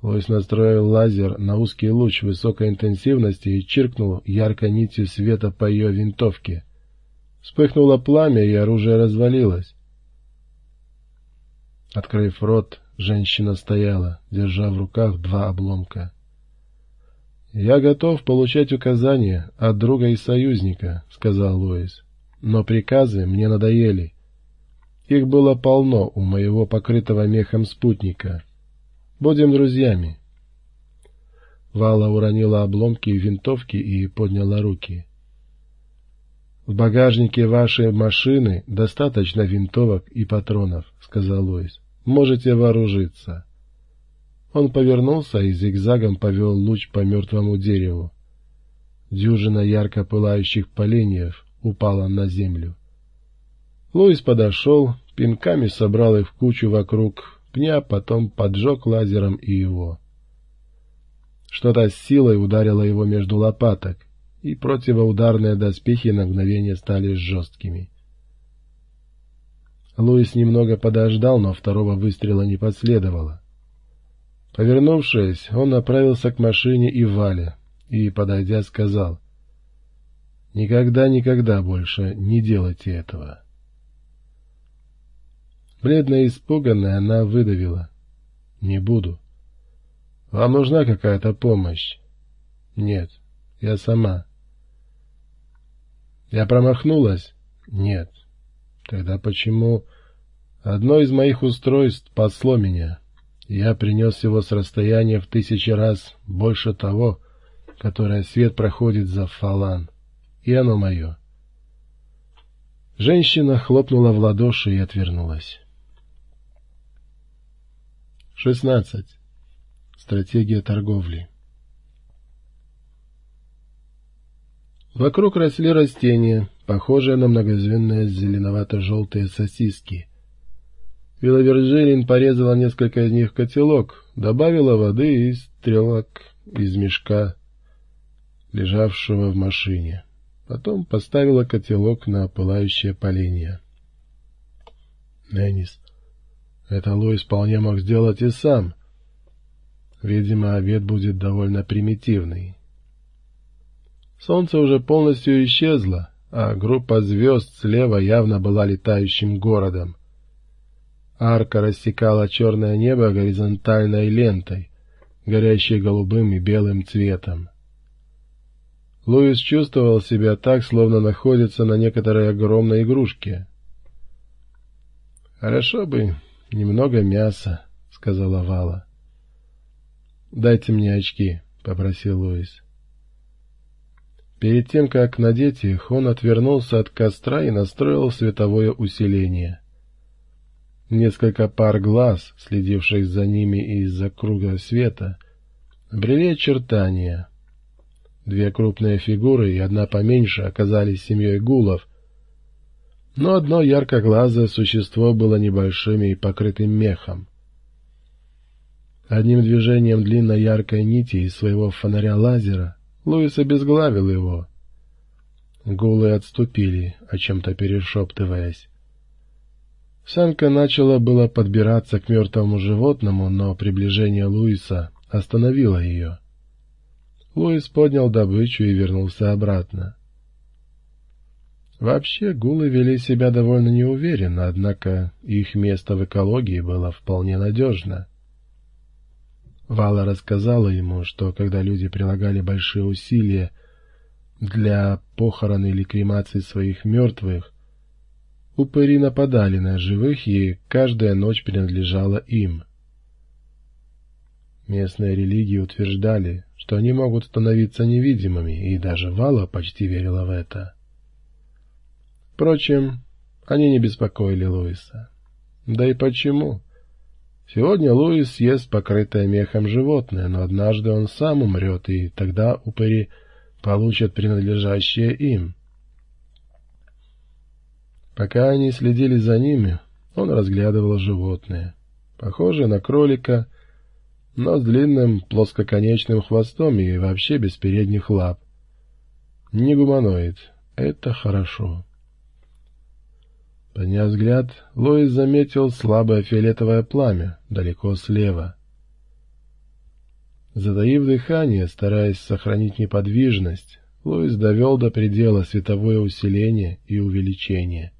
Лойс настроил лазер на узкий луч высокой интенсивности и чиркнул яркой нитью света по ее винтовке. Вспыхнуло пламя, и оружие развалилось. Открыв рот, женщина стояла, держа в руках два обломка. «Я готов получать указания от друга и союзника», — сказал Луис. «Но приказы мне надоели. Их было полно у моего покрытого мехом спутника. Будем друзьями». Вала уронила обломки винтовки и подняла руки. «В багажнике вашей машины достаточно винтовок и патронов», — сказал Луис. «Можете вооружиться». Он повернулся и зигзагом повел луч по мертвому дереву. Дюжина ярко пылающих поленьев упала на землю. Луис подошел, пинками собрал их в кучу вокруг пня, потом поджег лазером и его. Что-то с силой ударило его между лопаток и противоударные доспехи на мгновение стали жесткими. Луис немного подождал, но второго выстрела не последовало. Повернувшись, он направился к машине и Вале, и, подойдя, сказал, «Никогда-никогда больше не делайте этого». Бледная и испуганная, она выдавила, «Не буду». «Вам нужна какая-то помощь?» «Нет, я сама». Я промахнулась? Нет. Тогда почему... Одно из моих устройств пасло меня. Я принес его с расстояния в тысячи раз больше того, которое свет проходит за фалан. И оно мое. Женщина хлопнула в ладоши и отвернулась. 16. Стратегия торговли Вокруг росли растения, похожие на многозвенные зеленовато-желтые сосиски. Виловержелин порезала несколько из них в котелок, добавила воды и стрелок из мешка, лежавшего в машине. Потом поставила котелок на пылающее поленье. Неннис, это Луис вполне мог сделать и сам. Видимо, обед будет довольно примитивный. Солнце уже полностью исчезло, а группа звезд слева явно была летающим городом. Арка рассекала черное небо горизонтальной лентой, горящей голубым и белым цветом. Луис чувствовал себя так, словно находится на некоторой огромной игрушке. «Хорошо бы немного мяса», — сказала Вала. «Дайте мне очки», — попросил Луис. Перед тем, как надеть их, он отвернулся от костра и настроил световое усиление. Несколько пар глаз, следивших за ними из-за круга света, обрели очертания. Две крупные фигуры и одна поменьше оказались семьей гулов, но одно яркоглазое существо было небольшим и покрытым мехом. Одним движением длинной яркой нити из своего фонаря лазера Луис обезглавил его. Гулы отступили, о чем-то перешептываясь. Самка начала было подбираться к мертвому животному, но приближение Луиса остановило ее. Луис поднял добычу и вернулся обратно. Вообще гулы вели себя довольно неуверенно, однако их место в экологии было вполне надежно. Вала рассказала ему, что когда люди прилагали большие усилия для похорон или кремации своих мертвых, упыри нападали на живых, и каждая ночь принадлежала им. Местные религии утверждали, что они могут становиться невидимыми, и даже Вала почти верила в это. Впрочем, они не беспокоили Луиса. Да и почему? Сегодня Луис съест покрытое мехом животное, но однажды он сам умрет, и тогда упыри получат принадлежащее им. Пока они следили за ними, он разглядывал животное, похожее на кролика, но с длинным плоскоконечным хвостом и вообще без передних лап. Не гуманоид. Это хорошо. Подняв взгляд, Лоис заметил слабое фиолетовое пламя далеко слева. Затаив дыхание, стараясь сохранить неподвижность, Луис довел до предела световое усиление и увеличение.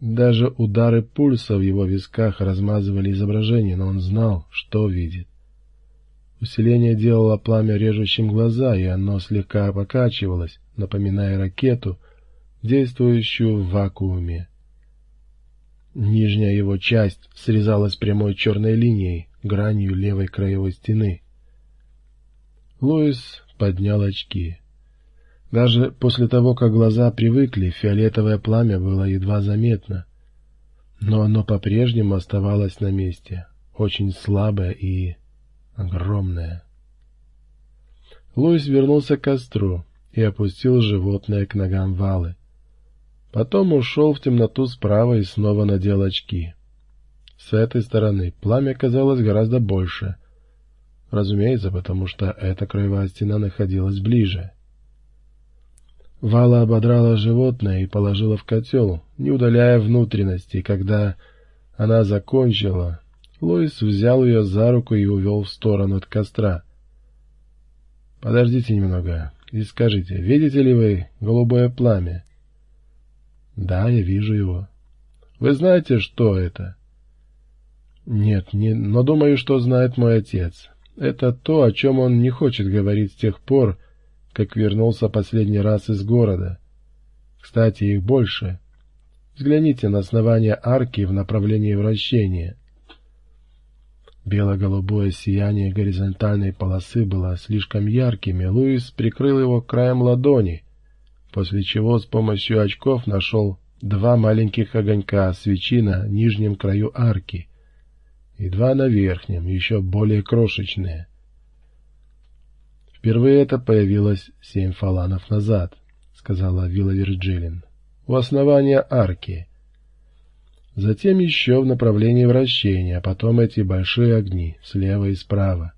Даже удары пульса в его висках размазывали изображение, но он знал, что видит. Усиление делало пламя режущим глаза, и оно слегка покачивалось, напоминая ракету, действующую в вакууме. Нижняя его часть срезалась прямой черной линией, гранью левой краевой стены. Луис поднял очки. Даже после того, как глаза привыкли, фиолетовое пламя было едва заметно. Но оно по-прежнему оставалось на месте, очень слабое и огромное. Луис вернулся к костру и опустил животное к ногам Валы. Потом ушел в темноту справа и снова надел очки. С этой стороны пламя казалось гораздо больше. Разумеется, потому что эта краевая стена находилась ближе. Вала ободрала животное и положила в котел, не удаляя внутренности. Когда она закончила, Луис взял ее за руку и увел в сторону от костра. — Подождите немного и скажите, видите ли вы голубое пламя? — Да, я вижу его. — Вы знаете, что это? — Нет, не, но думаю, что знает мой отец. Это то, о чем он не хочет говорить с тех пор, как вернулся последний раз из города. Кстати, их больше. Взгляните на основание арки в направлении вращения. Бело-голубое сияние горизонтальной полосы было слишком ярким, и Луис прикрыл его краем ладони, после чего с помощью очков нашел два маленьких огонька свечи на нижнем краю арки и два на верхнем, еще более крошечные. Впервые это появилось семь фаланов назад, сказала Вилла Вирджилин, у основания арки. Затем еще в направлении вращения, а потом эти большие огни слева и справа.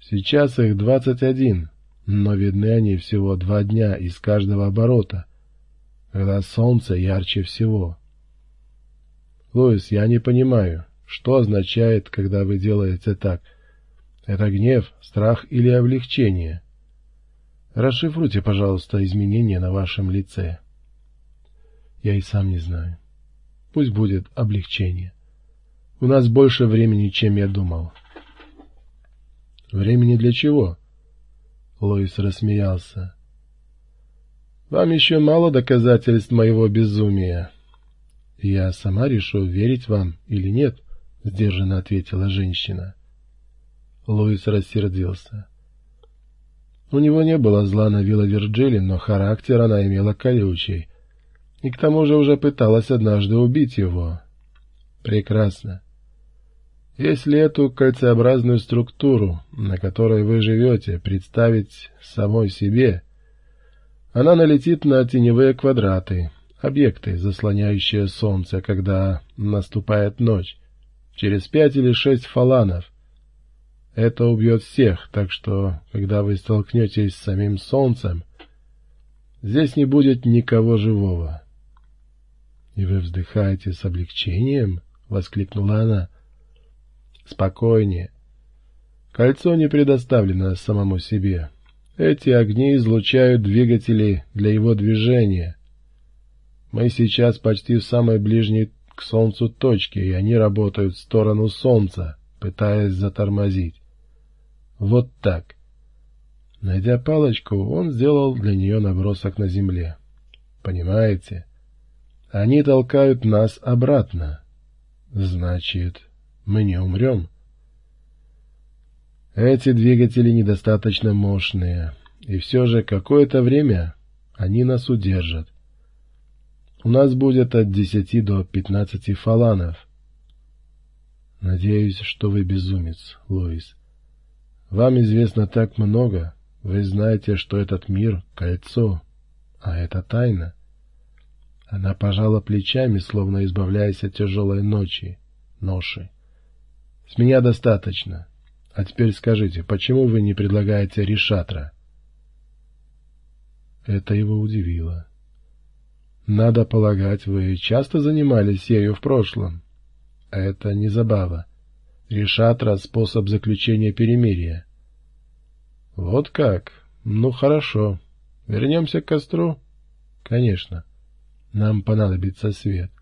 Сейчас их двадцать один, но видны они всего два дня из каждого оборота, когда солнце ярче всего. Луис, я не понимаю, что означает, когда вы делаете так? Это гнев, страх или облегчение? Расшифруйте, пожалуйста, изменения на вашем лице. Я и сам не знаю. Пусть будет облегчение. У нас больше времени, чем я думал. Времени для чего? Лоис рассмеялся. Вам еще мало доказательств моего безумия. Я сама решу, верить вам или нет. —— сдержанно ответила женщина. Луис рассердился. У него не было зла на Вилла Вирджили, но характер она имела колючий. И к тому же уже пыталась однажды убить его. Прекрасно. Если эту кольцеобразную структуру, на которой вы живете, представить самой себе, она налетит на теневые квадраты, объекты, заслоняющие солнце, когда наступает ночь через пять или шесть фаланов. Это убьет всех, так что, когда вы столкнетесь с самим солнцем, здесь не будет никого живого. — И вы вздыхаете с облегчением? — воскликнула она. — Спокойнее. Кольцо не предоставлено самому себе. Эти огни излучают двигатели для его движения. Мы сейчас почти в самой ближней к Солнцу точки, и они работают в сторону Солнца, пытаясь затормозить. Вот так. Найдя палочку, он сделал для нее набросок на земле. Понимаете? Они толкают нас обратно. Значит, мы не умрем. Эти двигатели недостаточно мощные, и все же какое-то время они нас удержат. У нас будет от десяти до пятнадцати фаланов. Надеюсь, что вы безумец, Луис. Вам известно так много. Вы знаете, что этот мир — кольцо, а это тайна. Она пожала плечами, словно избавляясь от тяжелой ночи, ноши. С меня достаточно. А теперь скажите, почему вы не предлагаете решатра? Это его удивило. Надо полагать, вы часто занимались ею в прошлом. Это не забава. Решат раз способ заключения перемирия. Вот как? Ну, хорошо. Вернемся к костру? Конечно. Нам понадобится свет.